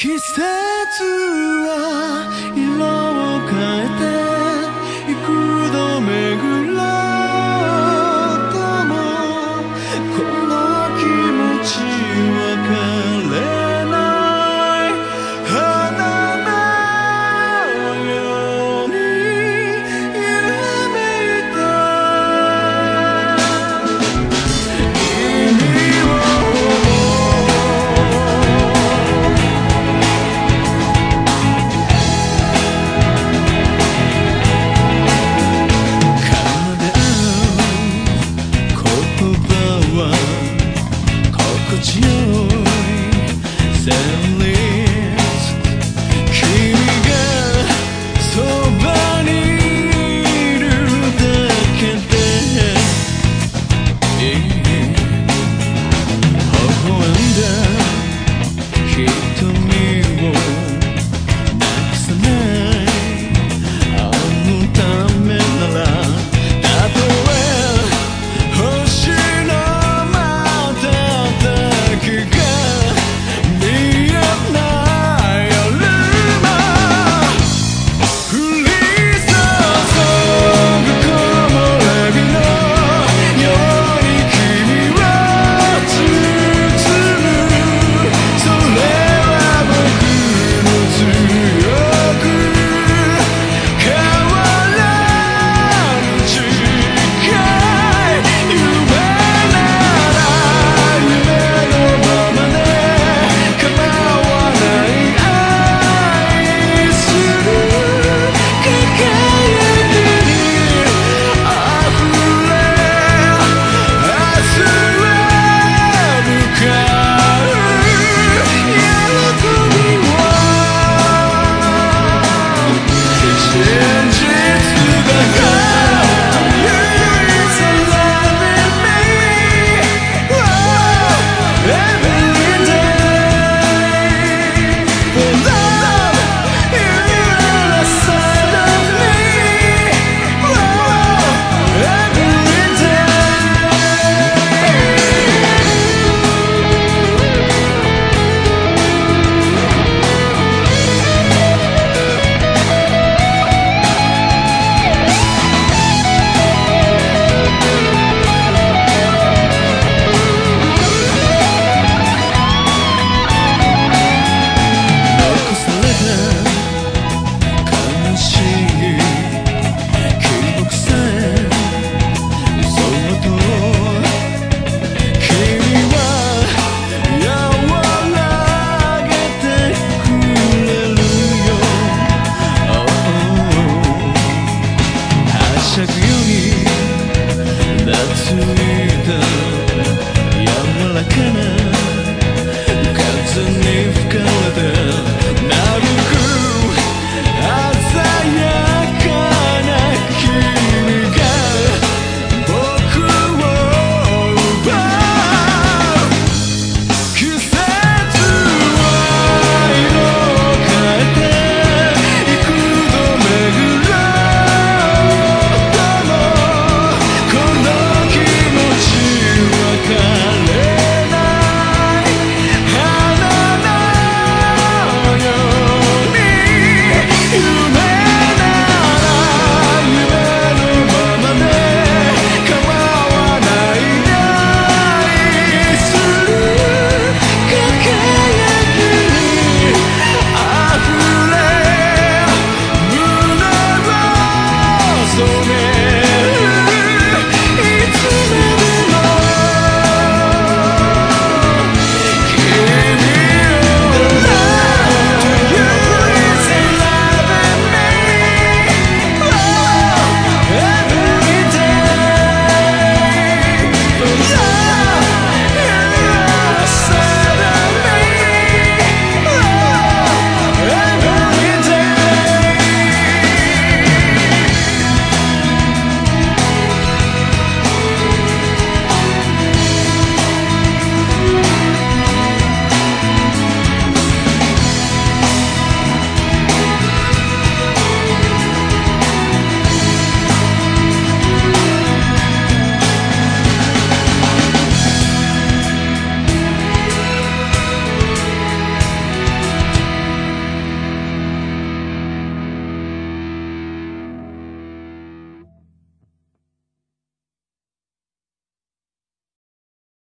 季節は色を変えて